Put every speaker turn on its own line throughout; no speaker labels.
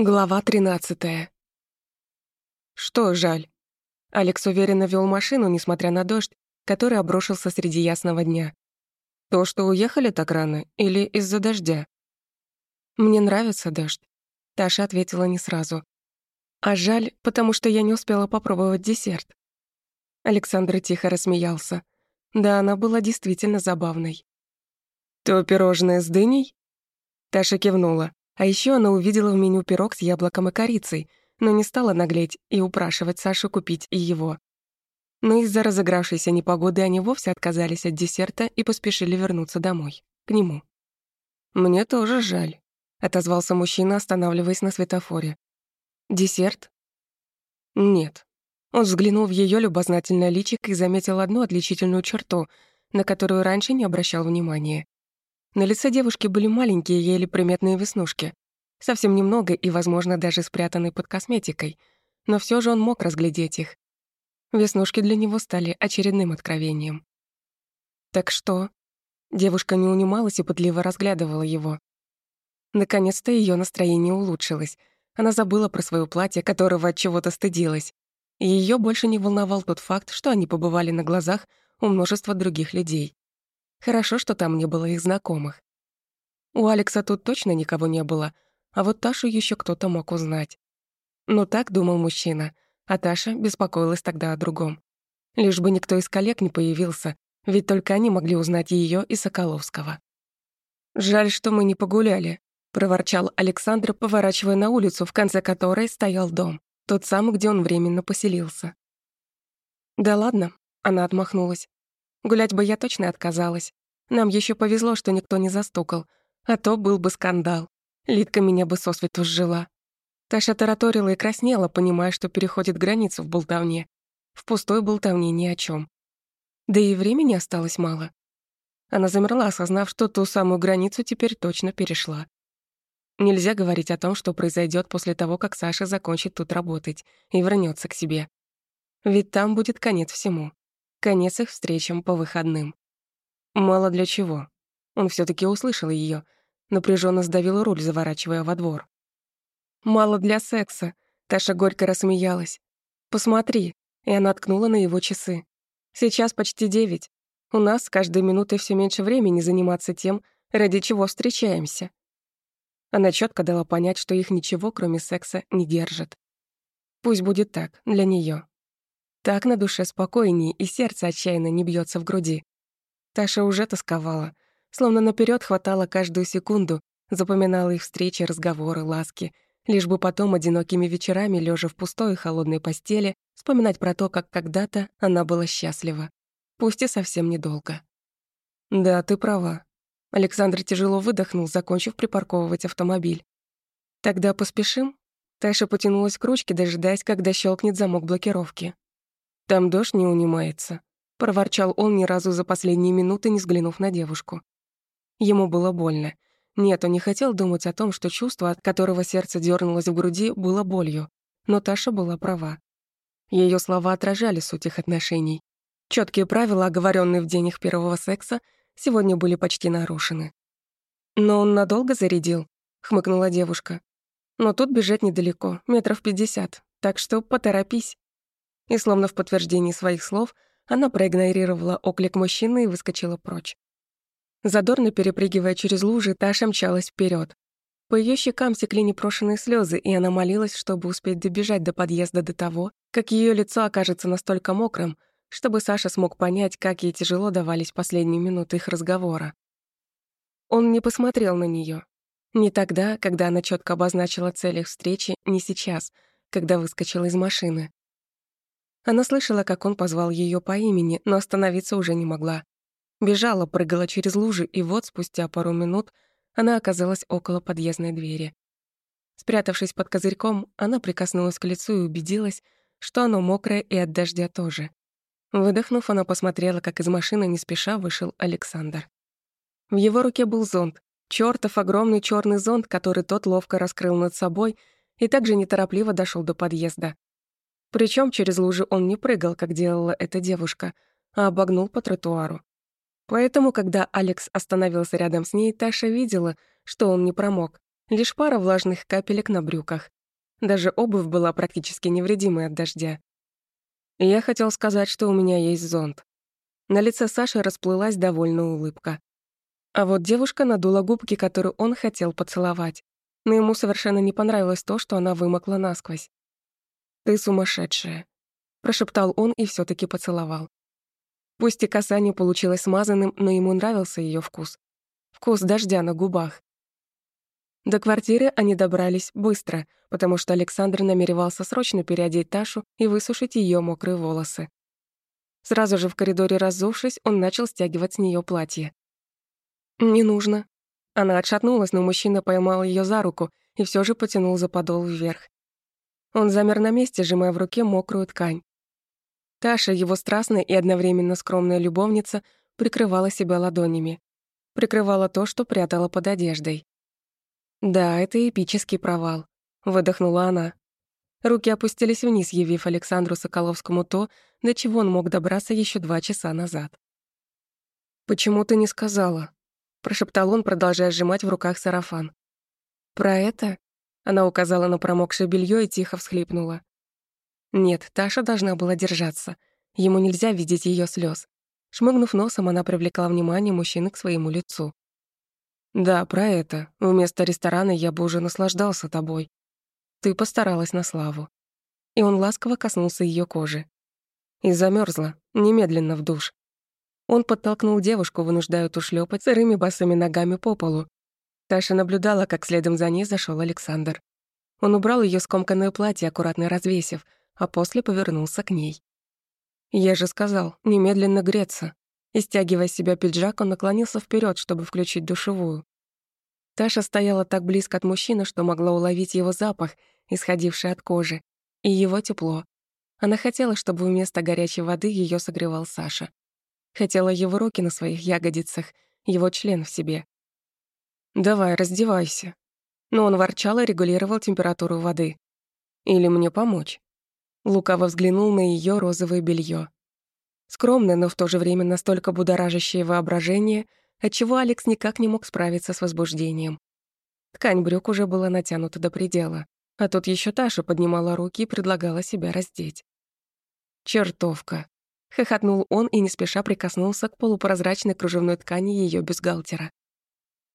Глава 13. Что жаль? Алекс уверенно вел машину, несмотря на дождь, который обрушился среди ясного дня. То, что уехали так рано, или из-за дождя? Мне нравится дождь. Таша ответила не сразу. А жаль, потому что я не успела попробовать десерт. Александр тихо рассмеялся. Да, она была действительно забавной. То пирожное с дыней? Таша кивнула. А еще она увидела в меню пирог с яблоком и корицей, но не стала наглеть и упрашивать Сашу купить и его. Но из-за разыгравшейся непогоды они вовсе отказались от десерта и поспешили вернуться домой, к нему. «Мне тоже жаль», — отозвался мужчина, останавливаясь на светофоре. «Десерт?» «Нет». Он взглянул в ее любознательное личико и заметил одну отличительную черту, на которую раньше не обращал внимания. На лице девушки были маленькие, еле приметные веснушки. Совсем немного и, возможно, даже спрятанные под косметикой. Но все же он мог разглядеть их. Веснушки для него стали очередным откровением. «Так что?» Девушка не унималась и пытливо разглядывала его. Наконец-то ее настроение улучшилось. Она забыла про свое платье, которого от чего-то стыдилась. И ее больше не волновал тот факт, что они побывали на глазах у множества других людей. Хорошо, что там не было их знакомых. У Алекса тут точно никого не было, а вот Ташу еще кто-то мог узнать. Но так думал мужчина, а Таша беспокоилась тогда о другом. Лишь бы никто из коллег не появился, ведь только они могли узнать ее и Соколовского. «Жаль, что мы не погуляли», — проворчал Александр, поворачивая на улицу, в конце которой стоял дом, тот самый, где он временно поселился. «Да ладно», — она отмахнулась. Гулять бы я точно отказалась. Нам еще повезло, что никто не застукал, а то был бы скандал. Лидка меня бы сосвету сжила. Таша тараторила и краснела, понимая, что переходит границу в болтовне. В пустой болтовне ни о чем. Да и времени осталось мало. Она замерла, осознав, что ту самую границу теперь точно перешла. Нельзя говорить о том, что произойдет после того, как Саша закончит тут работать и вернется к себе. Ведь там будет конец всему. Конец их встречам по выходным. Мало для чего. Он все таки услышал ее, напряженно сдавил руль, заворачивая во двор. «Мало для секса», — Таша горько рассмеялась. «Посмотри», — и она ткнула на его часы. «Сейчас почти девять. У нас с каждой минутой все меньше времени заниматься тем, ради чего встречаемся». Она четко дала понять, что их ничего, кроме секса, не держит. Пусть будет так, для нее. Так на душе спокойнее, и сердце отчаянно не бьется в груди. Таша уже тосковала, словно наперед хватала каждую секунду, запоминала их встречи, разговоры, ласки, лишь бы потом одинокими вечерами, лежа в пустой и холодной постели, вспоминать про то, как когда-то она была счастлива. Пусть и совсем недолго. «Да, ты права». Александр тяжело выдохнул, закончив припарковывать автомобиль. «Тогда поспешим?» Таша потянулась к ручке, дожидаясь, когда щелкнет замок блокировки. «Там дождь не унимается», — проворчал он ни разу за последние минуты, не взглянув на девушку. Ему было больно. Нет, он не хотел думать о том, что чувство, от которого сердце дернулось в груди, было болью. Но Таша была права. Ее слова отражали суть их отношений. Четкие правила, оговоренные в день их первого секса, сегодня были почти нарушены. «Но он надолго зарядил?» — хмыкнула девушка. «Но тут бежать недалеко, метров пятьдесят, так что поторопись». И словно в подтверждении своих слов, она проигнорировала оклик мужчины и выскочила прочь. Задорно перепрыгивая через лужи, Таша мчалась вперед. По ее щекам текли непрошенные слезы, и она молилась, чтобы успеть добежать до подъезда до того, как ее лицо окажется настолько мокрым, чтобы Саша смог понять, как ей тяжело давались последние минуты их разговора. Он не посмотрел на нее. Не тогда, когда она четко обозначила цель их встречи, не сейчас, когда выскочила из машины. Она слышала, как он позвал ее по имени, но остановиться уже не могла. Бежала, прыгала через лужи, и вот спустя пару минут она оказалась около подъездной двери. Спрятавшись под козырьком, она прикоснулась к лицу и убедилась, что оно мокрое и от дождя тоже. Выдохнув, она посмотрела, как из машины не спеша вышел Александр. В его руке был зонт, чёртов огромный чёрный зонт, который тот ловко раскрыл над собой и также неторопливо дошёл до подъезда. Причем через лужи он не прыгал, как делала эта девушка, а обогнул по тротуару. Поэтому, когда Алекс остановился рядом с ней, Таша видела, что он не промок. Лишь пара влажных капелек на брюках. Даже обувь была практически невредимой от дождя. Я хотел сказать, что у меня есть зонт. На лице Саши расплылась довольная улыбка. А вот девушка надула губки, которую он хотел поцеловать. Но ему совершенно не понравилось то, что она вымокла насквозь. «Ты сумасшедшая», — прошептал он и все таки поцеловал. Пусть и касание получилось смазанным, но ему нравился ее вкус. Вкус дождя на губах. До квартиры они добрались быстро, потому что Александр намеревался срочно переодеть Ташу и высушить ее мокрые волосы. Сразу же в коридоре разувшись, он начал стягивать с нее платье. «Не нужно». Она отшатнулась, но мужчина поймал ее за руку и все же потянул за подол вверх. Он замер на месте, сжимая в руке мокрую ткань. Таша, его страстная и одновременно скромная любовница, прикрывала себя ладонями. Прикрывала то, что прятала под одеждой. «Да, это эпический провал», — выдохнула она. Руки опустились вниз, явив Александру Соколовскому то, до чего он мог добраться еще два часа назад. «Почему ты не сказала?» — прошептал он, продолжая сжимать в руках сарафан. «Про это?» — она указала на промокшее белье и тихо всхлипнула. Нет, Таша должна была держаться. Ему нельзя видеть ее слез. Шмыгнув носом, она привлекла внимание мужчины к своему лицу. Да, про это. Вместо ресторана я бы уже наслаждался тобой. Ты постаралась на славу. И он ласково коснулся ее кожи. И замерзла, немедленно в душ. Он подтолкнул девушку, вынуждая ту шлепать сырыми босыми ногами по полу. Таша наблюдала, как следом за ней зашел Александр. Он убрал ее скомканное платье, аккуратно развесив, а после повернулся к ней. «Я же сказал, немедленно греться». И, стягивая себя пиджак, он наклонился вперед, чтобы включить душевую. Таша стояла так близко от мужчины, что могла уловить его запах, исходивший от кожи, и его тепло. Она хотела, чтобы вместо горячей воды ее согревал Саша. Хотела его руки на своих ягодицах, его член в себе. «Давай, раздевайся». Но он ворчал и регулировал температуру воды. «Или мне помочь?» Лукаво взглянул на ее розовое белье. Скромное, но в то же время настолько будоражащее воображение, отчего Алекс никак не мог справиться с возбуждением. Ткань брюк уже была натянута до предела, а тут еще Таша поднимала руки и предлагала себя раздеть. «Чертовка!» — хохотнул он и не спеша прикоснулся к полупрозрачной кружевной ткани ее бюстгальтера.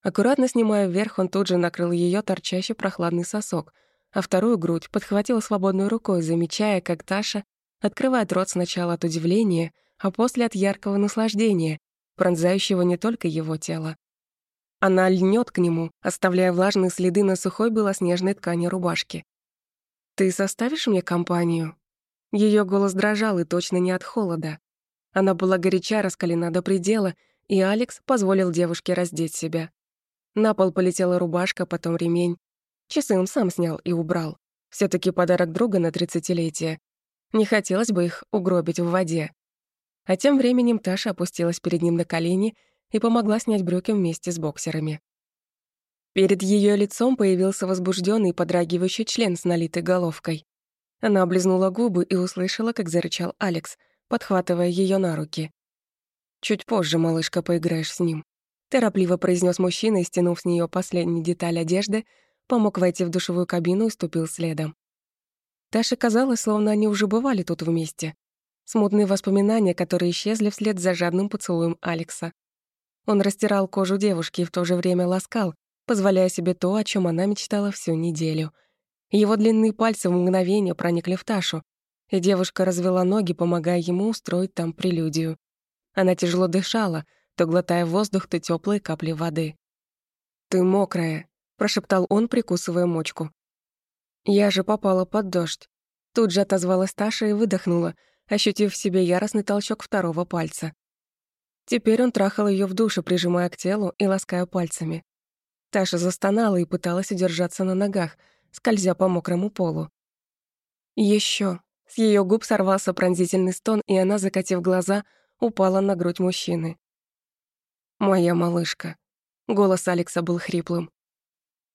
Аккуратно снимая вверх, он тут же накрыл ее торчащий прохладный сосок, а вторую грудь подхватил свободной рукой, замечая, как Таша открывает рот сначала от удивления, а после от яркого наслаждения, пронзающего не только его тело. Она льнет к нему, оставляя влажные следы на сухой белоснежной ткани рубашки. «Ты составишь мне компанию?» Ее голос дрожал и точно не от холода. Она была горяча, раскалена до предела, и Алекс позволил девушке раздеть себя. На пол полетела рубашка, потом ремень. Часы он сам снял и убрал. все таки подарок друга на тридцатилетие. Не хотелось бы их угробить в воде. А тем временем Таша опустилась перед ним на колени и помогла снять брюки вместе с боксерами. Перед ее лицом появился возбужденный подрагивающий член с налитой головкой. Она облизнула губы и услышала, как зарычал Алекс, подхватывая ее на руки. «Чуть позже, малышка, поиграешь с ним», — торопливо произнес мужчина и, стянув с нее последнюю деталь одежды, помог войти в душевую кабину и ступил следом. Таше казалось, словно они уже бывали тут вместе. Смутные воспоминания, которые исчезли вслед за жадным поцелуем Алекса. Он растирал кожу девушки и в то же время ласкал, позволяя себе то, о чем она мечтала всю неделю. Его длинные пальцы в мгновение проникли в Ташу, и девушка развела ноги, помогая ему устроить там прелюдию. Она тяжело дышала, то глотая воздух, то теплые капли воды. «Ты мокрая», — прошептал он, прикусывая мочку. «Я же попала под дождь». Тут же отозвалась Таша и выдохнула, ощутив в себе яростный толчок второго пальца. Теперь он трахал ее в душе, прижимая к телу и лаская пальцами. Таша застонала и пыталась удержаться на ногах, скользя по мокрому полу. Еще. С ее губ сорвался пронзительный стон, и она, закатив глаза, упала на грудь мужчины. «Моя малышка». Голос Алекса был хриплым.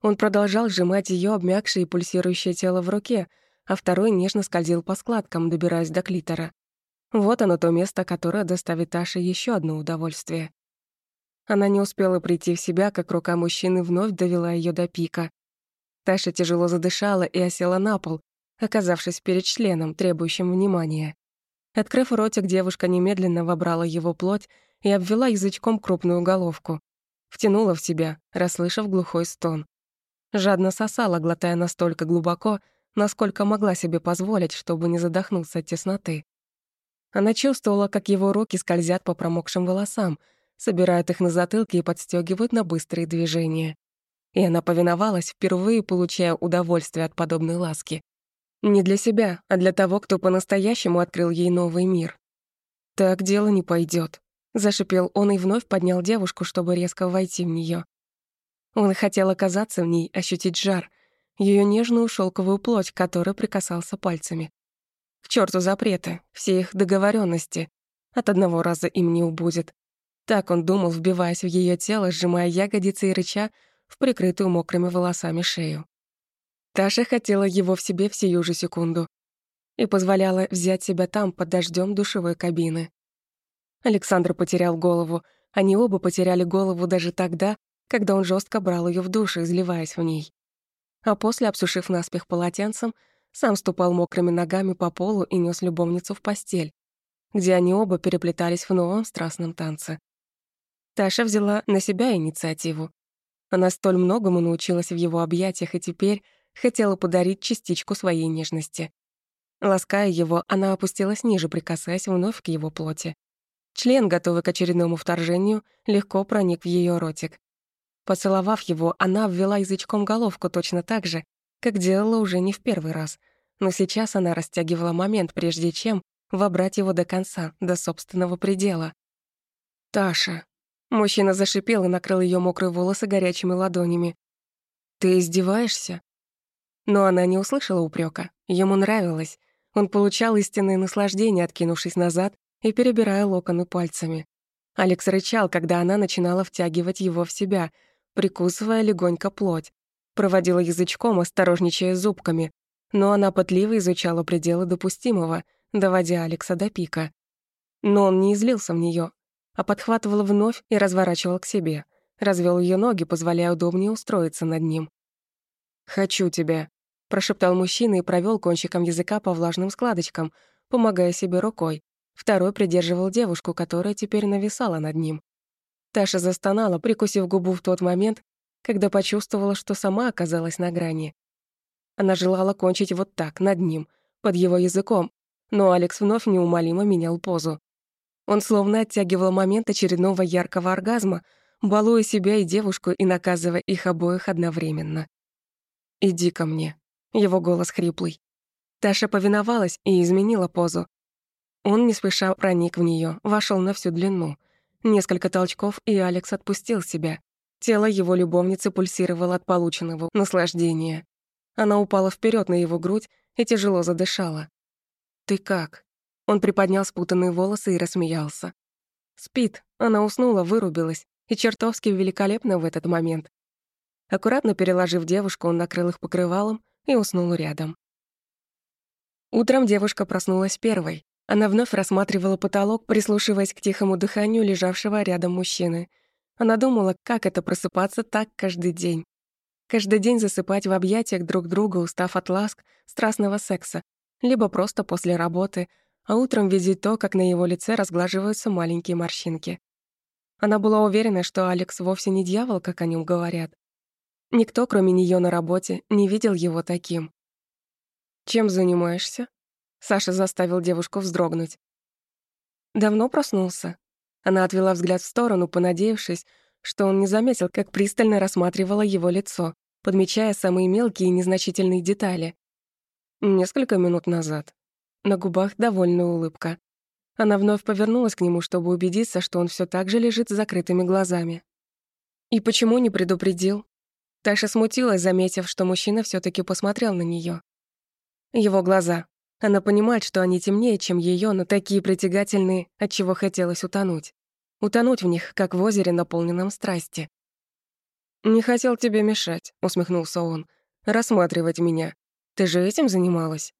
Он продолжал сжимать ее обмякшее и пульсирующее тело в руке, а второй нежно скользил по складкам, добираясь до клитора. Вот оно то место, которое доставит Таше еще одно удовольствие. Она не успела прийти в себя, как рука мужчины вновь довела ее до пика, Таша тяжело задышала и осела на пол, оказавшись перед членом, требующим внимания. Открыв ротик, девушка немедленно вобрала его плоть и обвела язычком крупную головку. Втянула в себя, расслышав глухой стон. Жадно сосала, глотая настолько глубоко, насколько могла себе позволить, чтобы не задохнуться от тесноты. Она чувствовала, как его руки скользят по промокшим волосам, собирают их на затылке и подстегивают на быстрые движения. И она повиновалась, впервые получая удовольствие от подобной ласки. Не для себя, а для того, кто по-настоящему открыл ей новый мир. «Так дело не пойдет, зашипел он и вновь поднял девушку, чтобы резко войти в нее. Он хотел оказаться в ней, ощутить жар, ее нежную шелковую плоть, которой прикасался пальцами. К черту запреты, все их договоренности. От одного раза им не убудет. Так он думал, вбиваясь в ее тело, сжимая ягодицы и рыча в прикрытую мокрыми волосами шею. Таша хотела его в себе в сию же секунду и позволяла взять себя там, под дождем душевой кабины. Александр потерял голову, они оба потеряли голову даже тогда, когда он жестко брал ее в душ, изливаясь в ней. А после, обсушив наспех полотенцем, сам ступал мокрыми ногами по полу и нес любовницу в постель, где они оба переплетались в новом страстном танце. Таша взяла на себя инициативу. Она столь многому научилась в его объятиях и теперь хотела подарить частичку своей нежности. Лаская его, она опустилась ниже, прикасаясь вновь к его плоти. Член, готовый к очередному вторжению, легко проник в ее ротик. Поцеловав его, она обвела язычком головку точно так же, как делала уже не в первый раз. Но сейчас она растягивала момент, прежде чем вобрать его до конца, до собственного предела. «Таша». Мужчина зашипел и накрыл ее мокрые волосы горячими ладонями. «Ты издеваешься?» Но она не услышала упрека. Ему нравилось. Он получал истинное наслаждение, откинувшись назад и перебирая локоны пальцами. Алекс рычал, когда она начинала втягивать его в себя, прикусывая легонько плоть. Проводила язычком, осторожничая зубками, но она пытливо изучала пределы допустимого, доводя Алекса до пика. Но он не излился в нее, а подхватывал вновь и разворачивал к себе, развел ее ноги, позволяя удобнее устроиться над ним. «Хочу тебя», прошептал мужчина и провел кончиком языка по влажным складочкам, помогая себе рукой. Второй придерживал девушку, которая теперь нависала над ним. Таша застонала, прикусив губу в тот момент, когда почувствовала, что сама оказалась на грани. Она желала кончить вот так, над ним, под его языком, но Алекс вновь неумолимо менял позу. Он словно оттягивал момент очередного яркого оргазма, балуя себя и девушку и наказывая их обоих одновременно. «Иди ко мне», его голос хриплый. Таша повиновалась и изменила позу. Он не спеша проник в нее, вошел на всю длину. Несколько толчков, и Алекс отпустил себя. Тело его любовницы пульсировало от полученного наслаждения. Она упала вперед на его грудь и тяжело задышала. «Ты как?» Он приподнял спутанные волосы и рассмеялся. Спит. Она уснула, вырубилась. И чертовски великолепно в этот момент. Аккуратно переложив девушку, он накрыл их покрывалом и уснул рядом. Утром девушка проснулась первой. Она вновь рассматривала потолок, прислушиваясь к тихому дыханию лежавшего рядом мужчины. Она думала, как это просыпаться так каждый день. Каждый день засыпать в объятиях друг друга, устав от ласк, страстного секса, либо просто после работы, а утром видеть то, как на его лице разглаживаются маленькие морщинки. Она была уверена, что Алекс вовсе не дьявол, как о нем говорят. Никто, кроме нее на работе, не видел его таким. «Чем занимаешься?» Саша заставил девушку вздрогнуть. «Давно проснулся?» Она отвела взгляд в сторону, понадеявшись, что он не заметил, как пристально рассматривала его лицо, подмечая самые мелкие и незначительные детали. Несколько минут назад. На губах довольная улыбка. Она вновь повернулась к нему, чтобы убедиться, что он все так же лежит с закрытыми глазами. «И почему не предупредил?» Таша смутилась, заметив, что мужчина все таки посмотрел на нее. Его глаза. Она понимает, что они темнее, чем ее, но такие притягательные, от чего хотелось утонуть. Утонуть в них, как в озере, наполненном страсти. «Не хотел тебе мешать», — усмехнулся он. «Рассматривать меня. Ты же этим занималась?»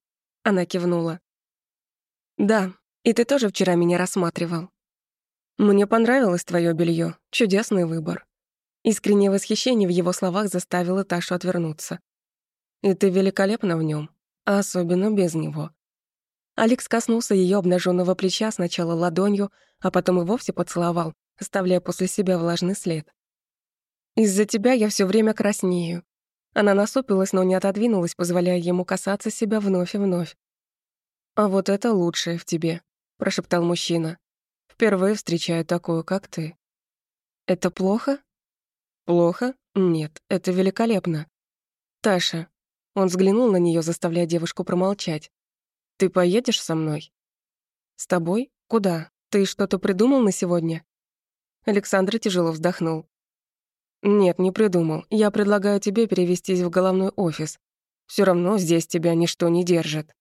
Она кивнула. «Да, и ты тоже вчера меня рассматривал. Мне понравилось твое белье. Чудесный выбор. Искреннее восхищение в его словах заставило Ташу отвернуться. И ты великолепна в нем, а особенно без него. Алекс коснулся ее обнаженного плеча сначала ладонью, а потом и вовсе поцеловал, оставляя после себя влажный след. «Из-за тебя я все время краснею». Она насупилась, но не отодвинулась, позволяя ему касаться себя вновь и вновь. «А вот это лучшее в тебе», — прошептал мужчина. «Впервые встречаю такую, как ты». «Это плохо?» «Плохо? Нет, это великолепно. Таша». Он взглянул на нее, заставляя девушку промолчать. «Ты поедешь со мной?» «С тобой? Куда? Ты что-то придумал на сегодня?» Александр тяжело вздохнул. «Нет, не придумал. Я предлагаю тебе перевестись в головной офис. Все равно здесь тебя ничто не держит».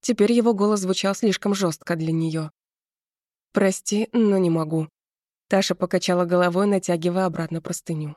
Теперь его голос звучал слишком жестко для нее. «Прости, но не могу». Таша покачала головой, натягивая обратно простыню.